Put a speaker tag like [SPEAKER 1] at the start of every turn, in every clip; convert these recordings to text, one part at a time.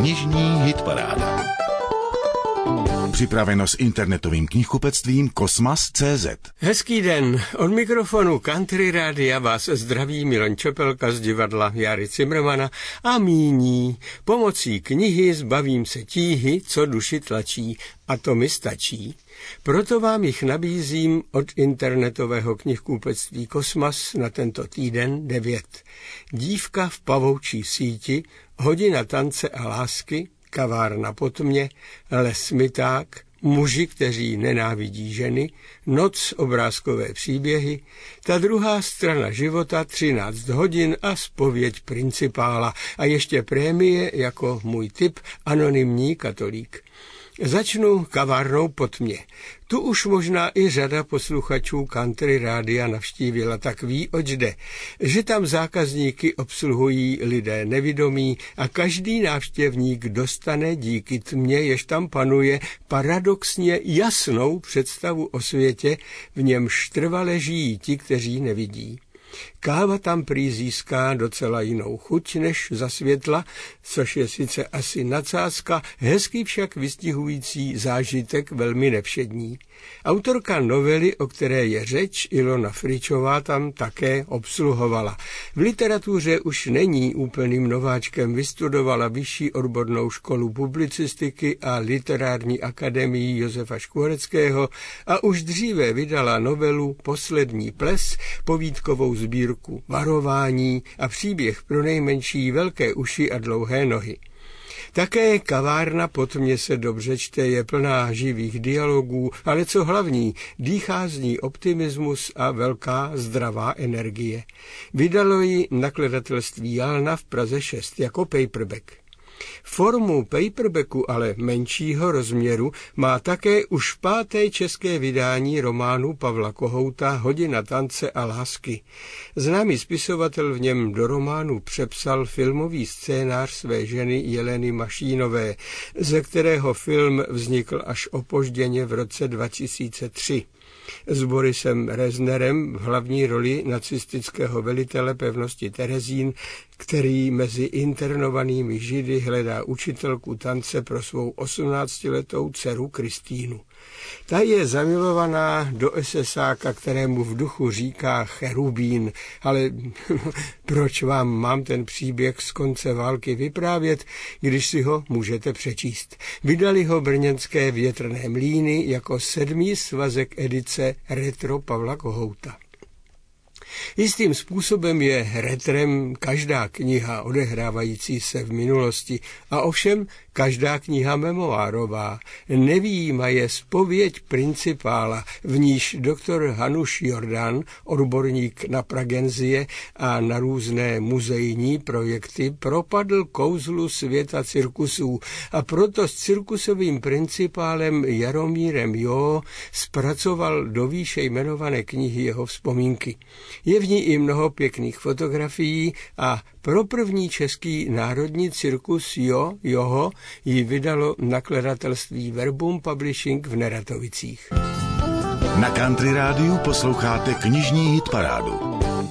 [SPEAKER 1] Knižní hitparáda. Připraveno s internetovým knihkupectvím Kosmas.cz
[SPEAKER 2] Hezký den, od mikrofonu Country Rádia vás zdraví Milan Čepelka z divadla Jary Cimrmana a míní. Pomocí knihy zbavím se tíhy, co duši tlačí a to mi stačí. Proto vám jich nabízím od internetového knihkupectví Kosmas na tento týden 9. Dívka v pavoučí síti, hodina tance a lásky, kavárna pod mě, les myták, muži, kteří nenávidí ženy, noc obrázkové příběhy, ta druhá strana života 13 hodin a spověď principála a ještě prémie jako můj typ anonymní katolík. Začnu kavárnou pod mě. Tu už možná i řada posluchačů country rádia navštívila, tak ví, oč jde. Že tam zákazníky obsluhují lidé nevidomí a každý návštěvník dostane díky tmě, jež tam panuje, paradoxně jasnou představu o světě, v němž trvale žijí ti, kteří nevidí. Káva tam prý získá docela jinou chuť než za světla, což je sice asi nadsázka, hezký však vystihující zážitek velmi nevšední. Autorka novely, o které je řeč, Ilona Fričová tam také obsluhovala. V literatuře už není úplným nováčkem, vystudovala vyšší odbornou školu publicistiky a literární akademii Josefa Škvoreckého a už dříve vydala novelu Poslední ples, povídkovou sbírku Varování a příběh pro nejmenší velké uši a dlouhé nohy. Také kavárna pod mě se dobře čte, je plná živých dialogů, ale co hlavní, dýchá z ní optimismus a velká zdravá energie. Vydalo ji nakladatelství Jalna v Praze 6 jako paperback. Formu paperbacku, ale menšího rozměru, má také už páté české vydání románu Pavla Kohouta Hodina tance a lásky. Známý spisovatel v něm do románu přepsal filmový scénář své ženy Jeleny Mašínové, ze kterého film vznikl až opožděně v roce 2003 s Borisem Reznerem v hlavní roli nacistického velitele pevnosti Terezín, který mezi internovanými židy hledá učitelku tance pro svou 18-letou dceru Kristýnu. Ta je zamilovaná do SSáka, kterému v duchu říká Cherubín, ale proč vám mám ten příběh z konce války vyprávět, když si ho můžete přečíst. Vydali ho brněnské větrné mlíny jako sedmý svazek edice Retro Pavla Kohouta. Jistým způsobem je retrem každá kniha odehrávající se v minulosti a ovšem každá kniha memoárová. Nevýjíma je spověď principála, v níž doktor Hanuš Jordan, odborník na pragenzie a na různé muzejní projekty, propadl kouzlu světa cirkusů a proto s cirkusovým principálem Jaromírem Jo zpracoval do výše jmenované knihy jeho vzpomínky. Je v ní i mnoho pěkných fotografií a pro první český národní cirkus Jo, Joho ji vydalo nakladatelství Verbum Publishing v Neratovicích.
[SPEAKER 1] Na Country Rádiu posloucháte knižní hitparádu.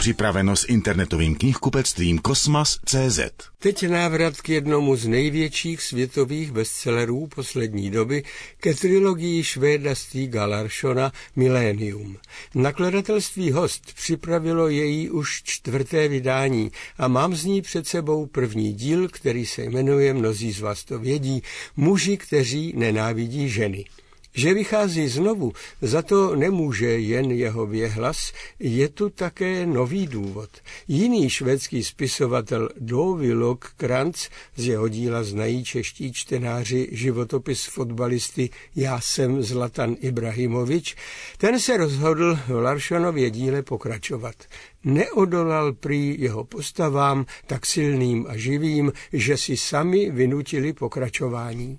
[SPEAKER 1] Připraveno s internetovým knihkupectvím Kosmas.cz.
[SPEAKER 2] Teď návrat k jednomu z největších světových bestsellerů poslední doby, ke trilogii Švéda Stiga Larssona Millennium. Nakladatelství Host připravilo její už čtvrté vydání a mám z ní před sebou první díl, který se jmenuje, mnozí z vás to vědí, Muži, kteří nenávidí ženy. Že vychází znovu, za to nemůže jen jeho věhlas, je tu také nový důvod. Jiný švédský spisovatel Dovi Lok Kranz, z jeho díla znají čeští čtenáři životopis fotbalisty Já jsem Zlatan Ibrahimovič, ten se rozhodl v Laršanově díle pokračovat. Neodolal prý jeho postavám tak silným a živým, že si sami vynutili pokračování.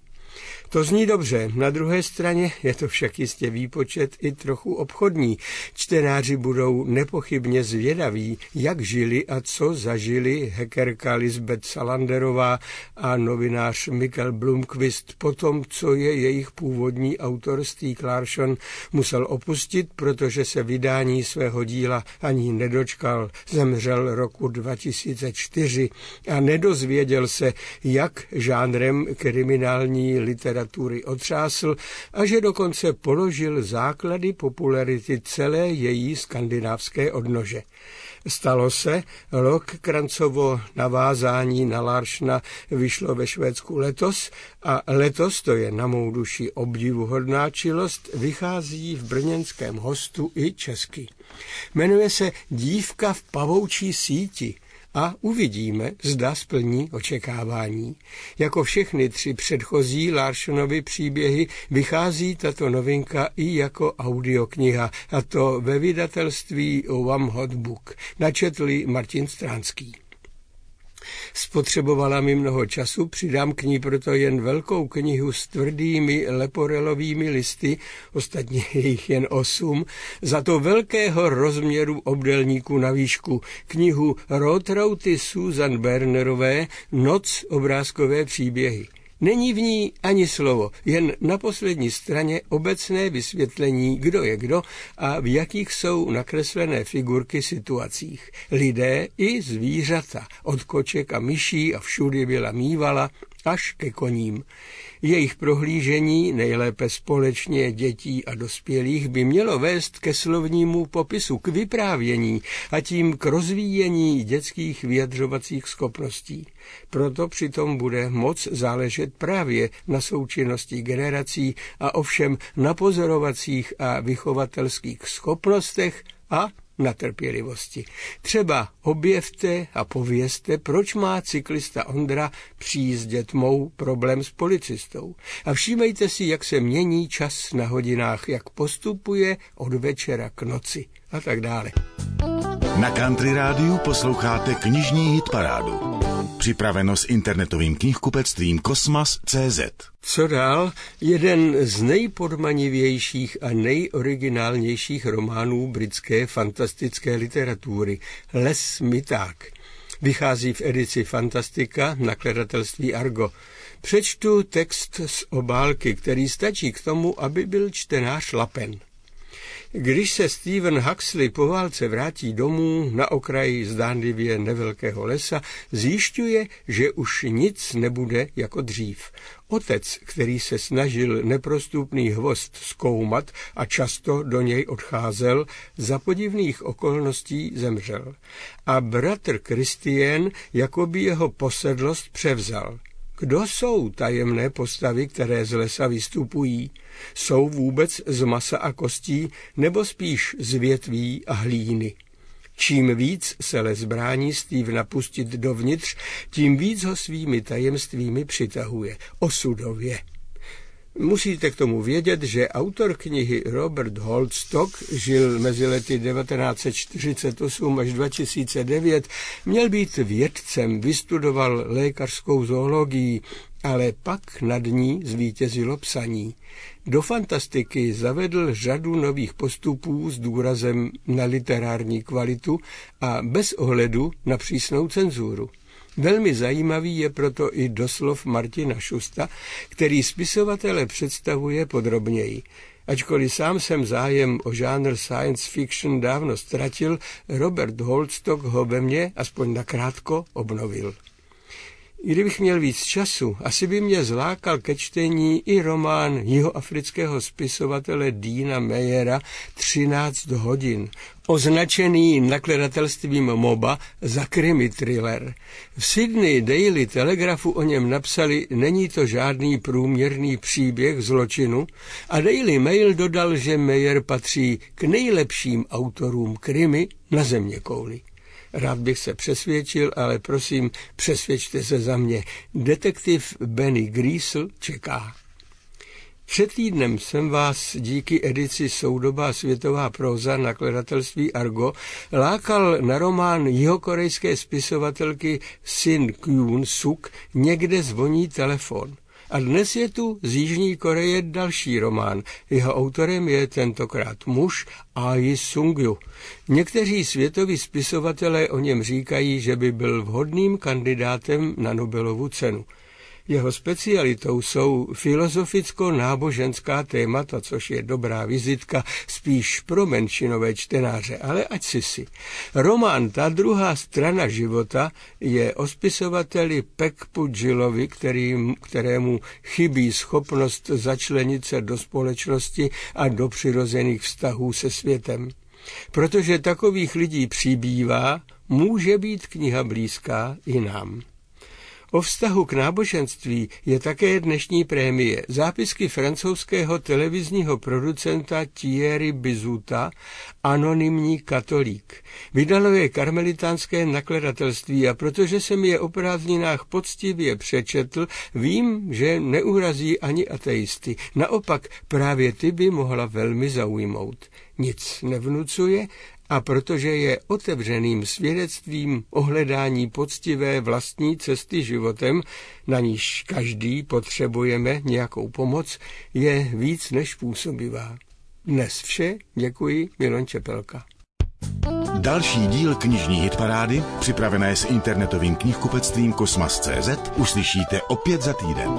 [SPEAKER 2] To zní dobře, na druhé straně je to však jistě výpočet i trochu obchodní. Čtenáři budou nepochybně zvědaví, jak žili a co zažili hackerka Lisbeth Salanderová a novinář Mikkel Blumquist po tom, co je jejich původní autor Stieg Larsson musel opustit, protože se vydání svého díla ani nedočkal. Zemřel roku 2004 a nedozvěděl se, jak žánrem kriminální literatury otřásl a že dokonce položil základy popularity celé její skandinávské odnože. Stalo se, rok Krancovo navázání na Laršna vyšlo ve Švédsku letos a letos, to je na mou duši obdivuhodná čilost, vychází v brněnském hostu i česky. Jmenuje se Dívka v pavoučí síti a uvidíme, zda splní očekávání. Jako všechny tři předchozí Larsonovy příběhy vychází tato novinka i jako audiokniha, a to ve vydatelství One Hot Book. Načetli Martin Stránský. Spotřebovala mi mnoho času, přidám k ní proto jen velkou knihu s tvrdými leporelovými listy, ostatně jich jen osm, za to velkého rozměru obdelníku na výšku, knihu Rotrauty Susan Bernerové Noc obrázkové příběhy. Není v ní ani slovo, jen na poslední straně obecné vysvětlení, kdo je kdo a v jakých jsou nakreslené figurky situacích. Lidé i zvířata, od koček a myší a všudy byla mývala, až ke koním. Jejich prohlížení, nejlépe společně dětí a dospělých, by mělo vést ke slovnímu popisu, k vyprávění a tím k rozvíjení dětských vyjadřovacích schopností. Proto přitom bude moc záležet právě na součinnosti generací a ovšem na pozorovacích a vychovatelských schopnostech a na trpělivosti. Třeba objevte a povězte, proč má cyklista Ondra při jízdě tmou problém s policistou. A všímejte si, jak se mění čas na hodinách, jak postupuje od večera k noci a tak dále.
[SPEAKER 1] Na Country Rádiu posloucháte knižní hitparádu. Připraveno s internetovým knihkupectvím Kosmas.cz.
[SPEAKER 2] Co dál? Jeden z nejpodmanivějších a nejoriginálnějších románů britské fantastické literatury, Les Miták. Vychází v edici Fantastika nakladatelství Argo. Přečtu text z obálky, který stačí k tomu, aby byl čtenář lapen. Když se Stephen Huxley po válce vrátí domů na okraji zdánlivě nevelkého lesa, zjišťuje, že už nic nebude jako dřív. Otec, který se snažil neprostupný hvost zkoumat a často do něj odcházel, za podivných okolností zemřel. A bratr Christian jakoby jeho posedlost převzal – kdo jsou tajemné postavy, které z lesa vystupují? Jsou vůbec z masa a kostí, nebo spíš z větví a hlíny? Čím víc se les brání Steve napustit dovnitř, tím víc ho svými tajemstvími přitahuje. Osudově. Musíte k tomu vědět, že autor knihy Robert Holdstock žil mezi lety 1948 až 2009, měl být vědcem, vystudoval lékařskou zoologii, ale pak nad ní zvítězilo psaní. Do fantastiky zavedl řadu nových postupů s důrazem na literární kvalitu a bez ohledu na přísnou cenzuru. Velmi zajímavý je proto i doslov Martina Šusta, který spisovatele představuje podrobněji. Ačkoliv sám jsem zájem o žánr science fiction dávno ztratil, Robert Holdstock ho ve mně, aspoň nakrátko, obnovil. I kdybych měl víc času, asi by mě zlákal ke čtení i román jihoafrického spisovatele Dina Meyera 13 hodin, označený nakladatelstvím MOBA za krimi thriller. V Sydney Daily Telegraphu o něm napsali, není to žádný průměrný příběh zločinu a Daily Mail dodal, že Meyer patří k nejlepším autorům krimi na země kouli. Rád bych se přesvědčil, ale prosím, přesvědčte se za mě. Detektiv Benny Griesel čeká. Před týdnem jsem vás díky edici Soudobá světová proza nakladatelství Argo lákal na román jihokorejské spisovatelky Sin Kyun Suk Někde zvoní telefon. A dnes je tu z Jižní Koreje další román. Jeho autorem je tentokrát muž Ai Sungju. Někteří světoví spisovatelé o něm říkají, že by byl vhodným kandidátem na Nobelovu cenu. Jeho specialitou jsou filozoficko-náboženská témata, což je dobrá vizitka spíš pro menšinové čtenáře, ale ať si si. Román Ta druhá strana života je o spisovateli Pekpu Džilovi, kterému chybí schopnost začlenit se do společnosti a do přirozených vztahů se světem. Protože takových lidí přibývá, může být kniha blízká i nám. O vztahu k náboženství je také dnešní prémie. Zápisky francouzského televizního producenta Thierry Bizuta, anonymní katolík. Vydalo je karmelitánské nakladatelství a protože jsem je o prázdninách poctivě přečetl, vím, že neurazí ani ateisty. Naopak právě ty by mohla velmi zaujmout. Nic nevnucuje a protože je otevřeným svědectvím ohledání poctivé vlastní cesty životem, na níž každý potřebujeme nějakou pomoc, je víc než působivá. Dnes vše, děkuji, Milon Čepelka.
[SPEAKER 1] Další díl knižní hitparády, připravené s internetovým knihkupectvím Kosmas.cz, uslyšíte opět za týden.